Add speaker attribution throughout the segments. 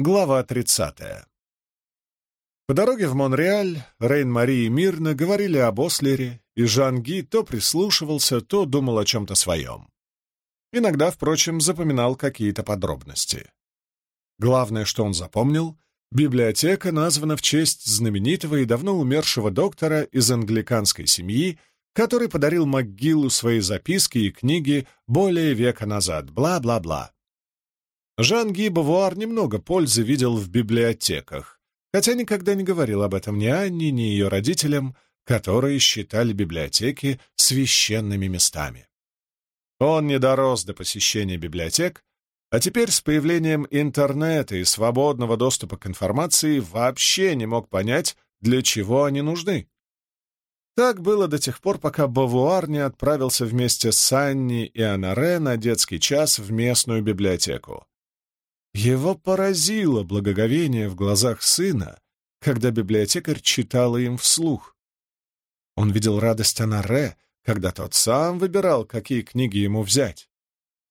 Speaker 1: Глава 30. По дороге в Монреаль Рейн-Мари и Мирна говорили об Ослере, и Жан-Ги то прислушивался, то думал о чем-то своем. Иногда, впрочем, запоминал какие-то подробности. Главное, что он запомнил, библиотека названа в честь знаменитого и давно умершего доктора из англиканской семьи, который подарил МcГиллу свои записки и книги более века назад, бла-бла-бла. Жан-Ги Бавуар немного пользы видел в библиотеках, хотя никогда не говорил об этом ни Анне, ни ее родителям, которые считали библиотеки священными местами. Он не дорос до посещения библиотек, а теперь с появлением интернета и свободного доступа к информации вообще не мог понять, для чего они нужны. Так было до тех пор, пока Бавуар не отправился вместе с Анни и Анаре на детский час в местную библиотеку. Его поразило благоговение в глазах сына, когда библиотекарь читала им вслух. Он видел радость Анаре, когда тот сам выбирал, какие книги ему взять.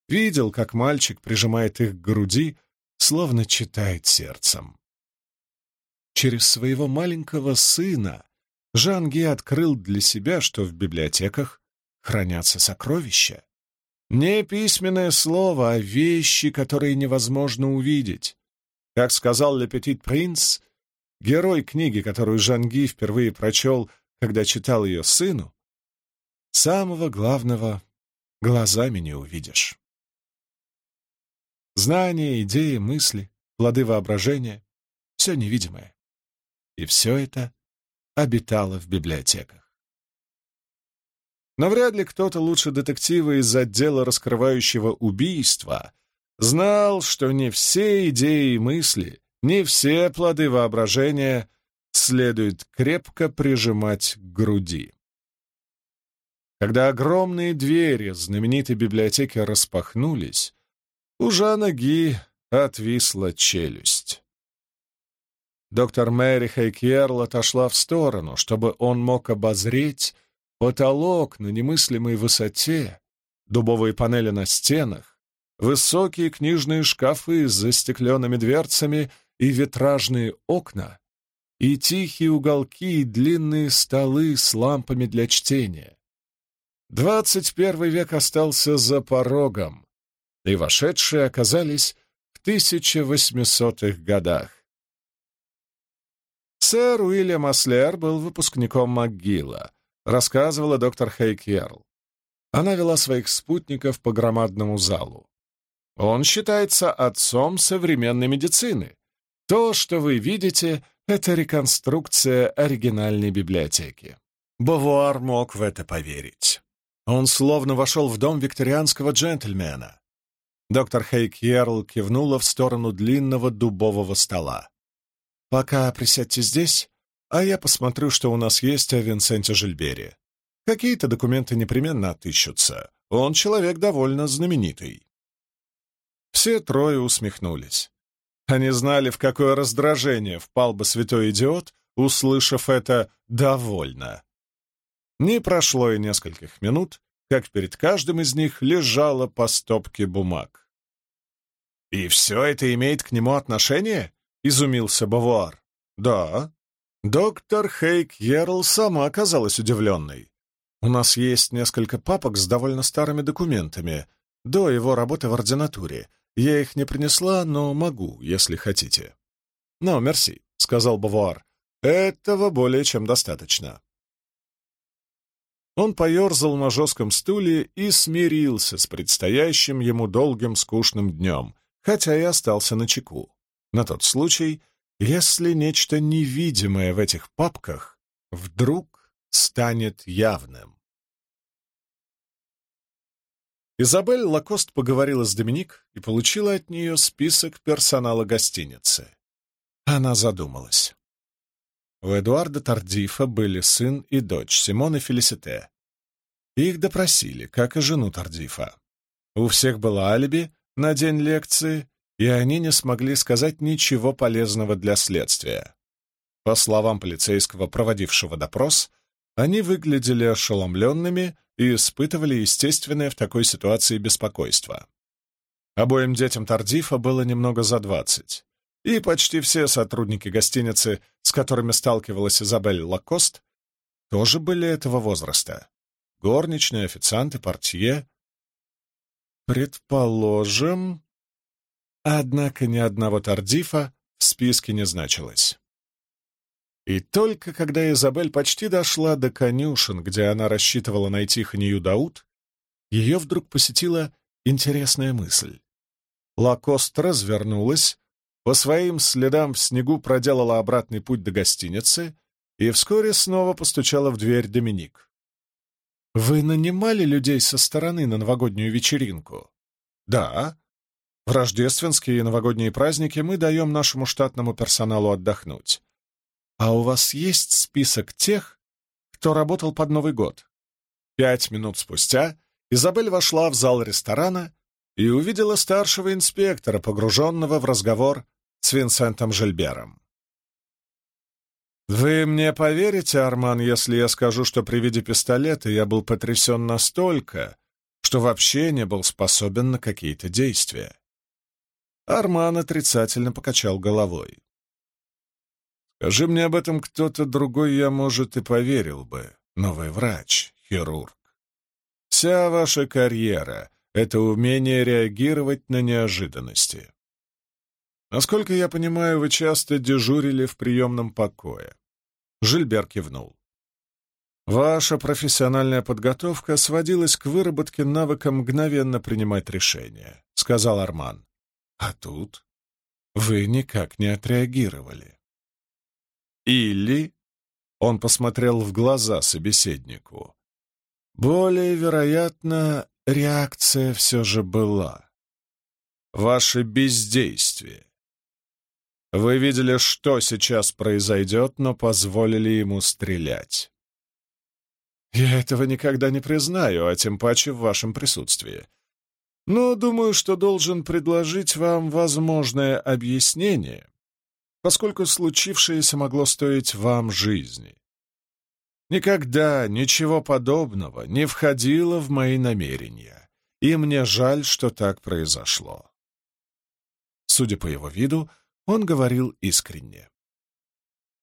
Speaker 1: Видел, как мальчик прижимает их к груди, словно читает сердцем. Через своего маленького сына Жанги открыл для себя, что в библиотеках хранятся сокровища. Не письменное слово, а вещи, которые невозможно увидеть. Как сказал Ле Петит Принц, герой книги, которую Жанги впервые прочел, когда читал ее сыну, самого главного глазами не увидишь. Знания, идеи, мысли, плоды воображения — все невидимое. И все это обитало в библиотеках. Но вряд ли кто-то лучше детектива из отдела раскрывающего убийства знал, что не все идеи и мысли, не все плоды воображения следует крепко прижимать к груди. Когда огромные двери знаменитой библиотеки распахнулись, у Жана Ги отвисла челюсть. Доктор Мэри Хейкерл отошла в сторону, чтобы он мог обозреть Потолок на немыслимой высоте, дубовые панели на стенах, высокие книжные шкафы с застекленными дверцами и витражные окна, и тихие уголки и длинные столы с лампами для чтения. Двадцать первый век остался за порогом, и вошедшие оказались в 1800-х годах. Сэр Уильям Аслер был выпускником МcГилла, рассказывала доктор Хейк Ярл. Она вела своих спутников по громадному залу. Он считается отцом современной медицины. То, что вы видите, это реконструкция оригинальной библиотеки. Бавуар мог в это поверить. Он словно вошел в дом викторианского джентльмена. Доктор Хейк Ярл кивнула в сторону длинного дубового стола. «Пока присядьте здесь, а я посмотрю, что у нас есть о Винсенте Жильбере. Какие-то документы непременно отыщутся. Он человек довольно знаменитый». Все трое усмехнулись. Они знали, в какое раздражение впал бы святой идиот, услышав это «довольно». Не прошло и нескольких минут, как перед каждым из них лежало по стопке бумаг. «И все это имеет к нему отношение?» — изумился Бавуар. «Да», Доктор Хейк Ерл сама оказалась удивленной. У нас есть несколько папок с довольно старыми документами, до его работы в ординатуре. Я их не принесла, но могу, если хотите. «Но, мерси», — сказал Бавуар. «Этого более чем достаточно». Он поерзал на жестком стуле и смирился с предстоящим ему долгим скучным днем, хотя и остался на чеку. На тот случай, если нечто невидимое в этих папках вдруг станет явным. Изабель Лакост поговорила с Доминик и получила от нее список персонала гостиницы. Она задумалась. У Эдуарда Тардифа были сын и дочь, Симон и Фелисите. Их допросили, как и жену Тардифа. У всех было алиби на день лекции, и они не смогли сказать ничего полезного для следствия. По словам полицейского, проводившего допрос, они выглядели ошеломленными и испытывали естественное в такой ситуации беспокойство. Обоим детям Тардифа было немного за двадцать. и почти все сотрудники гостиницы, с которыми сталкивалась Изабель Лакост, тоже были этого возраста. Горничные, официанты, портье. Предположим... Однако ни одного Тардифа в списке не значилось. И только когда Изабель почти дошла до конюшен, где она рассчитывала найти Ханию Дауд, ее вдруг посетила интересная мысль. Лакост развернулась, по своим следам в снегу проделала обратный путь до гостиницы и вскоре снова постучала в дверь Доминик. «Вы нанимали людей со стороны на новогоднюю вечеринку?» «Да. В рождественские и новогодние праздники мы даем нашему штатному персоналу отдохнуть. А у вас есть список тех, кто работал под Новый год?» Пять минут спустя Изабель вошла в зал ресторана и увидела старшего инспектора, погруженного в разговор с Винсентом Жильбером. «Вы мне поверите, Арман, если я скажу, что при виде пистолета я был потрясен настолько, что вообще не был способен на какие-то действия?» Арман отрицательно покачал головой. «Скажи мне об этом кто-то другой, я, может, и поверил бы. Новый врач, хирург. Вся ваша карьера — это умение реагировать на неожиданности. Насколько я понимаю, вы часто дежурили в приемном покое. Жильбер кивнул. Ваша профессиональная подготовка сводилась к выработке навыка мгновенно принимать решения, сказал Арман. А тут вы никак не отреагировали. Или он посмотрел в глаза собеседнику. Более вероятно, реакция все же была. Ваше бездействие вы видели, что сейчас произойдет, но позволили ему стрелять. Я этого никогда не признаю, а тем паче в вашем присутствии. Но думаю, что должен предложить вам возможное объяснение, поскольку случившееся могло стоить вам жизни. Никогда ничего подобного не входило в мои намерения, и мне жаль, что так произошло. Судя по его виду, он говорил искренне.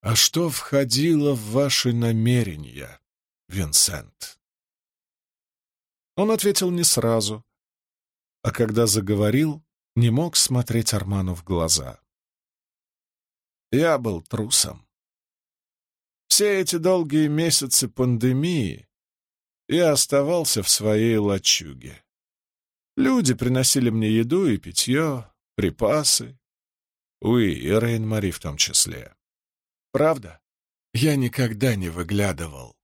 Speaker 1: «А что входило в ваши намерения, Винсент?» Он ответил не сразу, а когда заговорил, не мог смотреть Арману в глаза. «Я был трусом. Все эти долгие месяцы пандемии я оставался в своей лачуге. Люди приносили мне еду и питье, припасы, Уи, и Рейн-Мари в том числе. Правда? Я никогда не выглядывал.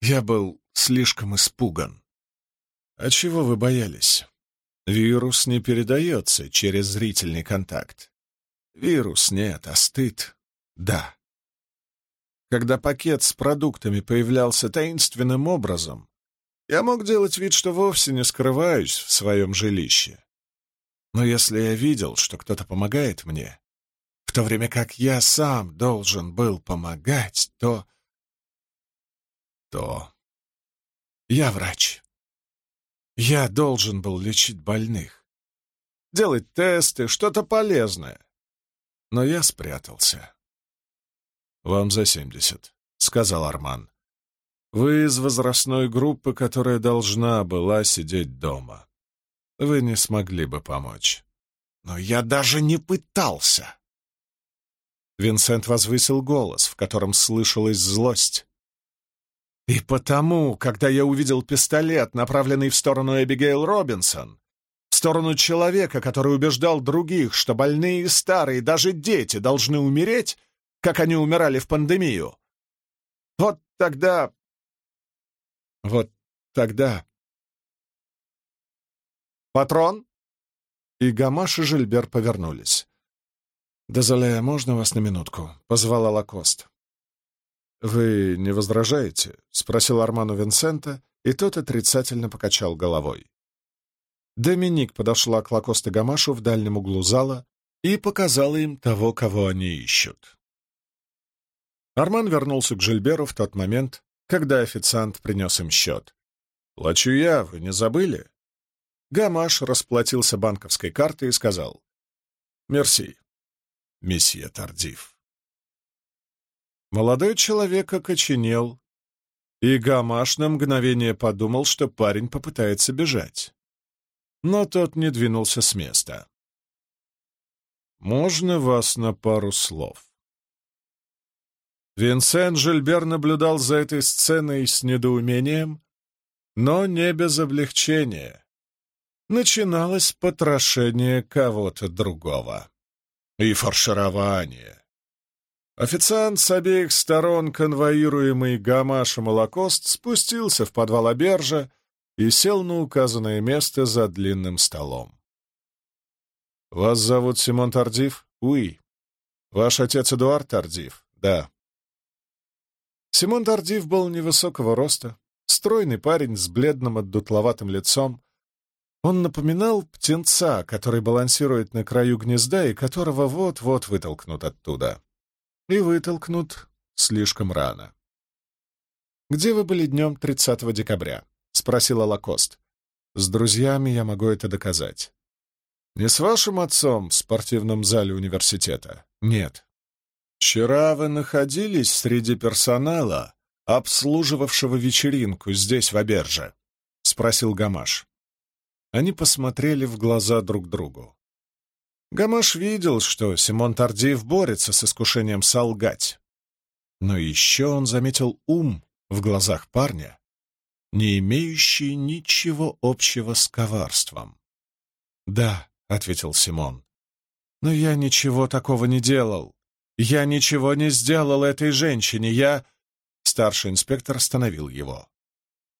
Speaker 1: Я был слишком испуган. А чего вы боялись? Вирус не передается через зрительный контакт. Вирус нет, а стыд — да. Когда пакет с продуктами появлялся таинственным образом, я мог делать вид, что вовсе не скрываюсь в своем жилище. Но если я видел, что кто-то помогает мне, в то время как я сам должен был помогать, то... то... Я врач. Я должен был лечить больных, делать тесты, что-то полезное. Но я спрятался. «Вам за семьдесят», — сказал Арман. «Вы из возрастной группы, которая должна была сидеть дома. Вы не смогли бы помочь». «Но я даже не пытался!» Винсент возвысил голос, в котором слышалась злость. И потому, когда я увидел пистолет, направленный в сторону Эбигейл Робинсон, в сторону человека, который убеждал других, что больные и старые, даже дети, должны умереть, как они умирали в пандемию, вот тогда... Вот тогда... «Патрон?» И Гамаш и Жильбер повернулись. «Дезоле, можно вас на минутку?» — позвала Лакост. «Вы не возражаете?» — спросил Арману Винсента, и тот отрицательно покачал головой. Доминик подошла к Лакост и Гамашу в дальнем углу зала и показала им того, кого они ищут. Арман вернулся к Жильберу в тот момент, когда официант принес им счет. «Плачу я, вы не забыли?» Гамаш расплатился банковской картой и сказал «Мерси, месье Тардив. Молодой человек окоченел, и Гамаш на мгновение подумал, что парень попытается бежать. Но тот не двинулся с места. «Можно вас на пару слов?» Винсент Жильбер наблюдал за этой сценой с недоумением, но не без облегчения. Начиналось потрошение кого-то другого. И фарширование. Официант с обеих сторон, конвоируемый Гамашем и Лакост, спустился в подвал обержа и сел на указанное место за длинным столом. «Вас зовут Симон Тардив?» «Уи». «Ваш отец Эдуард Тардив?» «Да». Симон Тардив был невысокого роста, стройный парень с бледным отдутловатым лицом. Он напоминал птенца, который балансирует на краю гнезда и которого вот-вот вытолкнут оттуда и вытолкнут слишком рано. «Где вы были днем 30 декабря?» — спросила Лакост. «С друзьями я могу это доказать». «Не с вашим отцом в спортивном зале университета?» «Нет». «Вчера вы находились среди персонала, обслуживавшего вечеринку здесь, в Аберже?» — спросил Гамаш. Они посмотрели в глаза друг другу. Гамаш видел, что Симон Тардиев борется с искушением солгать. Но еще он заметил ум в глазах парня, не имеющий ничего общего с коварством. «Да», — ответил Симон, — «но я ничего такого не делал. Я ничего не сделал этой женщине. Я...» Старший инспектор остановил его.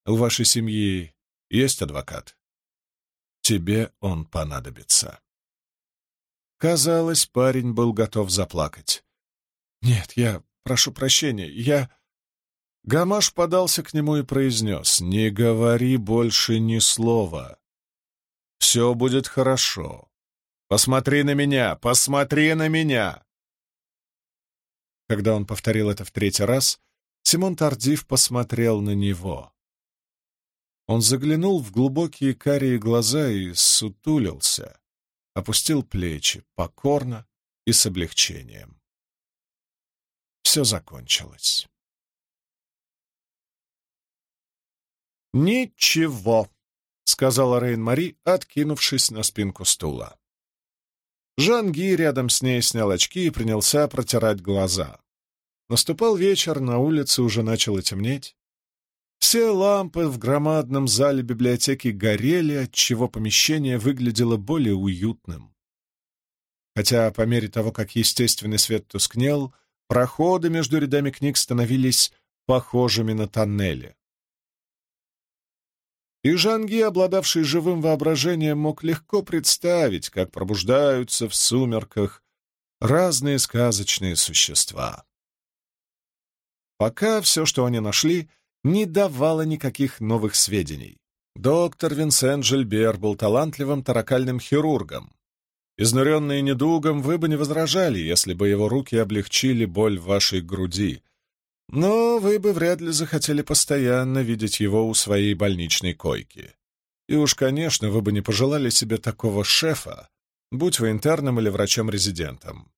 Speaker 1: «У вашей семьи есть адвокат?» «Тебе он понадобится». Казалось, парень был готов заплакать. «Нет, я прошу прощения, я...» Гамаш подался к нему и произнес, «Не говори больше ни слова. Все будет хорошо. Посмотри на меня, посмотри на меня!» Когда он повторил это в третий раз, Симон Тардив посмотрел на него. Он заглянул в глубокие карие глаза и сутулился опустил плечи покорно и с облегчением. Все закончилось. «Ничего», — сказала Рейн-Мари, откинувшись на спинку стула. Жанги рядом с ней снял очки и принялся протирать глаза. Наступал вечер, на улице уже начало темнеть. Все лампы в громадном зале библиотеки горели, отчего помещение выглядело более уютным. Хотя по мере того, как естественный свет тускнел, проходы между рядами книг становились похожими на тоннели. И Жанги, обладавший живым воображением, мог легко представить, как пробуждаются в сумерках разные сказочные существа. Пока все, что они нашли — не давала никаких новых сведений. Доктор Винсент Жильбер был талантливым таракальным хирургом. Изнуренные недугом, вы бы не возражали, если бы его руки облегчили боль в вашей груди. Но вы бы вряд ли захотели постоянно видеть его у своей больничной койки. И уж, конечно, вы бы не пожелали себе такого шефа, будь вы интерном или врачом-резидентом.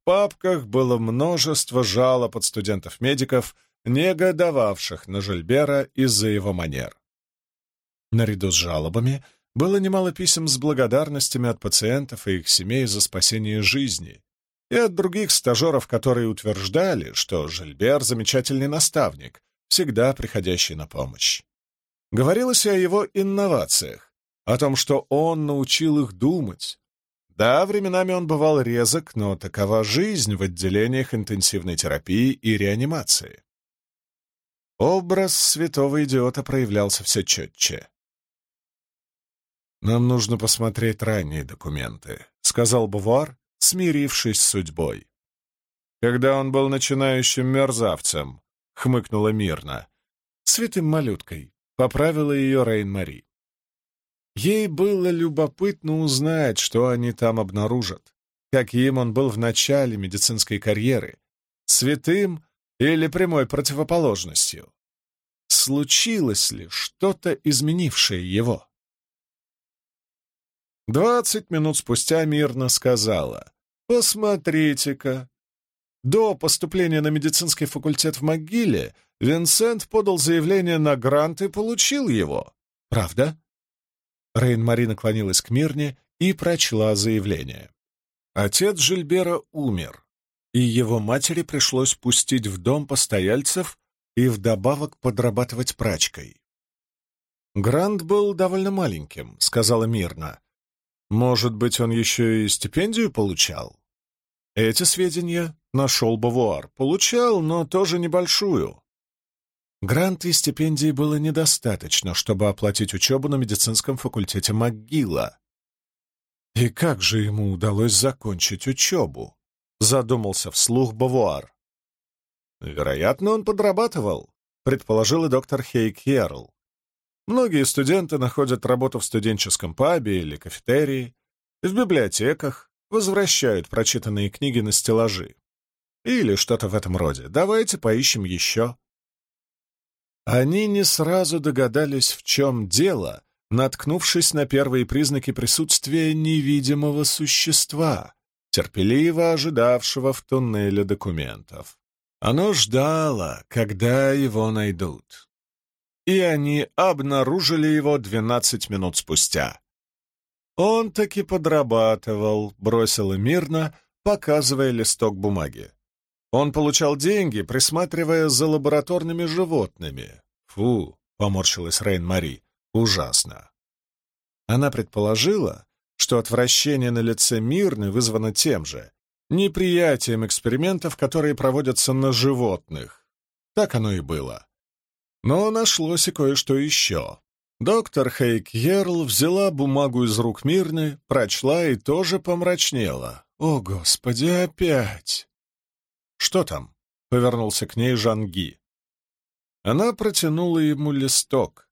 Speaker 1: В папках было множество жалоб от студентов-медиков — негодовавших на Жильбера из-за его манер. Наряду с жалобами было немало писем с благодарностями от пациентов и их семей за спасение жизни и от других стажеров, которые утверждали, что Жильбер — замечательный наставник, всегда приходящий на помощь. Говорилось о его инновациях, о том, что он научил их думать. Да, временами он бывал резок, но такова жизнь в отделениях интенсивной терапии и реанимации. Образ святого идиота проявлялся все четче. «Нам нужно посмотреть ранние документы», — сказал Бувар, смирившись с судьбой. «Когда он был начинающим мерзавцем», — хмыкнула мирно. «Святым малюткой», — поправила ее Рейн-Мари. Ей было любопытно узнать, что они там обнаружат, каким он был в начале медицинской карьеры, святым или прямой противоположностью? Случилось ли что-то, изменившее его? Двадцать минут спустя мирно сказала. Посмотрите-ка. До поступления на медицинский факультет в могиле Винсент подал заявление на грант и получил его. Правда? Рейн-Мари наклонилась к Мирне и прочла заявление. Отец Жильбера умер, и его матери пришлось пустить в дом постояльцев и вдобавок подрабатывать прачкой. «Грант был довольно маленьким», — сказала Мирна. «Может быть, он еще и стипендию получал?» Эти сведения нашел Бавуар. Получал, но тоже небольшую. Грант и стипендии было недостаточно, чтобы оплатить учебу на медицинском факультете МcГилла. И как же ему удалось закончить учебу? Задумался вслух Бавуар. Вероятно, он подрабатывал, предположил и доктор Хейк Херл. Многие студенты находят работу в студенческом пабе или кафетерии, в библиотеках, возвращают прочитанные книги на стеллажи. Или что-то в этом роде. Давайте поищем еще. Они не сразу догадались, в чем дело, наткнувшись на первые признаки присутствия невидимого существа, терпеливо ожидавшего в туннеле документов. Оно ждало, когда его найдут. И они обнаружили его двенадцать минут спустя. Он таки подрабатывал, бросила мирно, показывая листок бумаги. Он получал деньги, присматривая за лабораторными животными. Фу, поморщилась Рейн-Мари, ужасно. Она предположила, что отвращение на лице Мирны вызвано тем же, неприятием экспериментов, которые проводятся на животных. Так оно и было. Но нашлось и кое-что еще. Доктор Хейк Ерл взяла бумагу из рук Мирны, прочла и тоже помрачнела. «О, Господи, опять!» «Что там?» — повернулся к ней Жанги. Она протянула ему листок.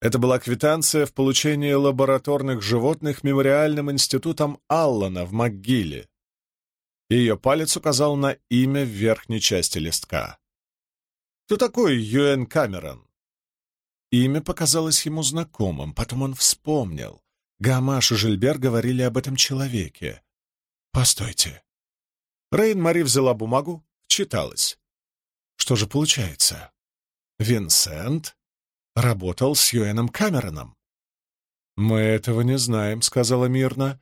Speaker 1: Это была квитанция в получении лабораторных животных Мемориальным институтом Аллана в МcГилле. Ее палец указал на имя в верхней части листка. «Кто такой Юэн Камерон?» Имя показалось ему знакомым, потом он вспомнил. Гамаш и Жильбер говорили об этом человеке. «Постойте». Рейн-Мари взяла бумагу, читалась. Что же получается? Винсент работал с Юэном Камероном. «Мы этого не знаем», — сказала мирно.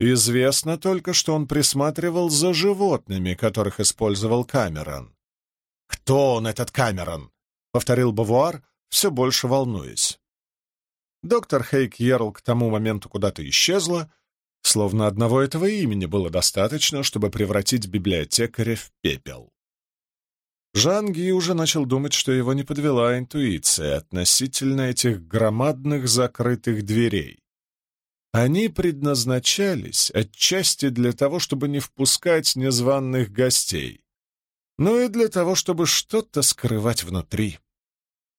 Speaker 1: «Известно только, что он присматривал за животными, которых использовал Камерон». «Кто он, этот Камерон?» — повторил Бавуар, все больше волнуясь. Доктор Хейк Ерл к тому моменту куда-то исчезла, словно одного этого имени было достаточно, чтобы превратить библиотекаря в пепел. Жан Ги уже начал думать, что его не подвела интуиция относительно этих громадных закрытых дверей. Они предназначались отчасти для того, чтобы не впускать незваных гостей, но и для того, чтобы что-то скрывать внутри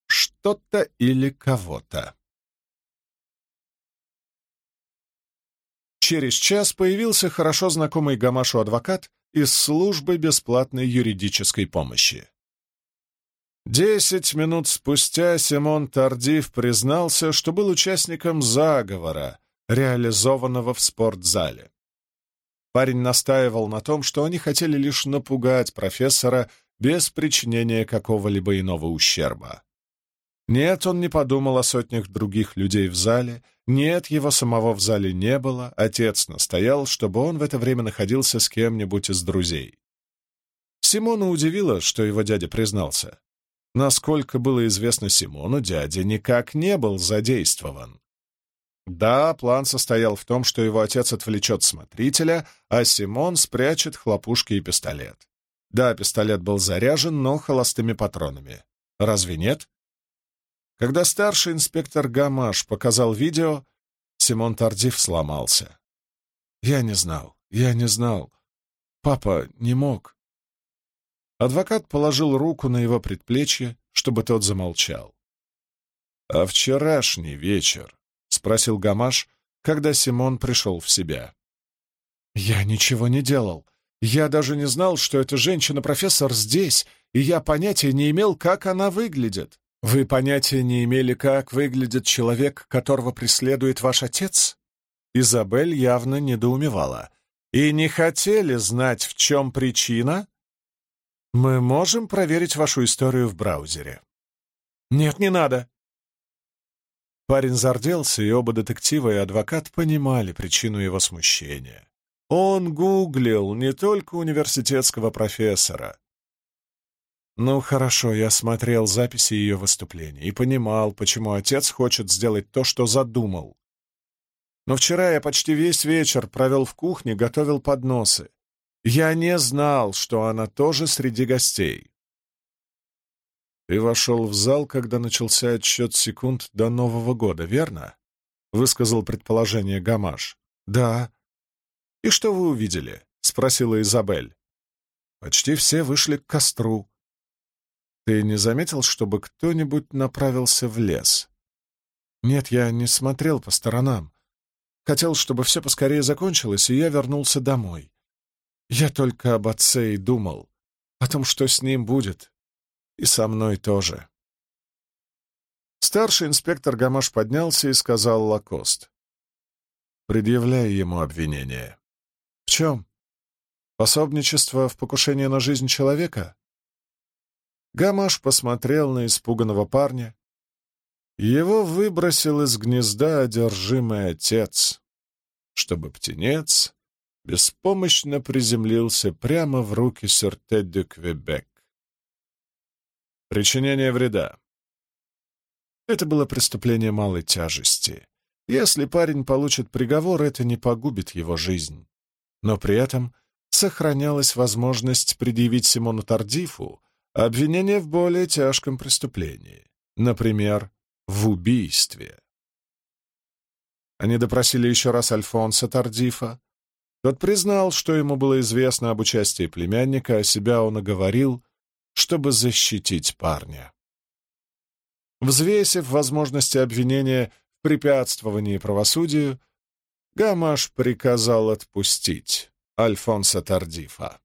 Speaker 1: что-то или кого-то. Через час появился хорошо знакомый Гамашу адвокат из службы бесплатной юридической помощи. Десять минут спустя Симон Тардив признался, что был участником заговора, реализованного в спортзале. Парень настаивал на том, что они хотели лишь напугать профессора без причинения какого-либо иного ущерба. Нет, он не подумал о сотнях других людей в зале, нет, его самого в зале не было, отец настоял, чтобы он в это время находился с кем-нибудь из друзей. Симона удивило, что его дядя признался. Насколько было известно Симону, дядя никак не был задействован. Да, план состоял в том, что его отец отвлечет смотрителя, а Симон спрячет хлопушки и пистолет. Да, пистолет был заряжен, но холостыми патронами. Разве нет? Когда старший инспектор Гамаш показал видео, Симон Тардив сломался. «Я не знал, я не знал. Папа не мог». Адвокат положил руку на его предплечье, чтобы тот замолчал. «А вчерашний вечер?» — спросил Гамаш, когда Симон пришел в себя. «Я ничего не делал. Я даже не знал, что эта женщина-профессор здесь, и я понятия не имел, как она выглядит. «Вы понятия не имели, как выглядит человек, которого преследует ваш отец?» Изабель явно недоумевала. и не хотели знать, в чем причина, мы можем проверить вашу историю в браузере. Нет, не надо. Парень зарделся, и оба детектива и адвокат понимали причину его смущения. Он гуглил не только университетского профессора. Ну, хорошо, я смотрел записи ее выступлений и понимал, почему отец хочет сделать то, что задумал. Но вчера я почти весь вечер провел в кухне, готовил подносы. Я не знал, что она тоже среди гостей. Ты вошел в зал, когда начался отсчет секунд до Нового года, верно? Высказал предположение Гамаш. Да. И что вы увидели? Спросила Изабель. Почти все вышли к костру. Ты не заметил, чтобы кто-нибудь направился в лес? Нет, я не смотрел по сторонам. Хотел, чтобы все поскорее закончилось, и я вернулся домой. Я только об отце и думал, о том, что с ним будет, и со мной тоже. Старший инспектор Гамаш поднялся и сказал Лакост. «Предъявляй ему обвинение». «В чем? Пособничество в покушении на жизнь человека?» Гамаш посмотрел на испуганного парня, его выбросил из гнезда одержимый отец, чтобы птенец беспомощно приземлился прямо в руки Сюрте де Квебек. Причинение вреда. Это было преступление малой тяжести. Если парень получит приговор, это не погубит его жизнь. Но при этом сохранялась возможность предъявить Симону Тардифу обвинение в более тяжком преступлении, например, в убийстве. Они допросили еще раз Альфонса Тардифа. Тот признал, что ему было известно об участии племянника, а себя он оговорил, чтобы защитить парня. Взвесив возможности обвинения в препятствовании правосудию, Гамаш приказал отпустить Альфонса Тардифа.